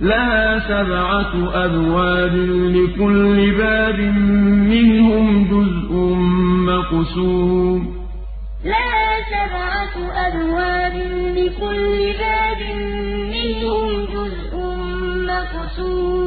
لَهَا سَبْعَةُ أَبْوَابٍ لِّكُلِّ بَابٍ مِّنْهُمْ جُزْءٌ مَّقْسُومٌ. لَهَا سَبْعَةُ أَبْوَابٍ لِّكُلِّ بَابٍ مِّنْهُمْ جُزْءٌ مَّقْسُومٌ.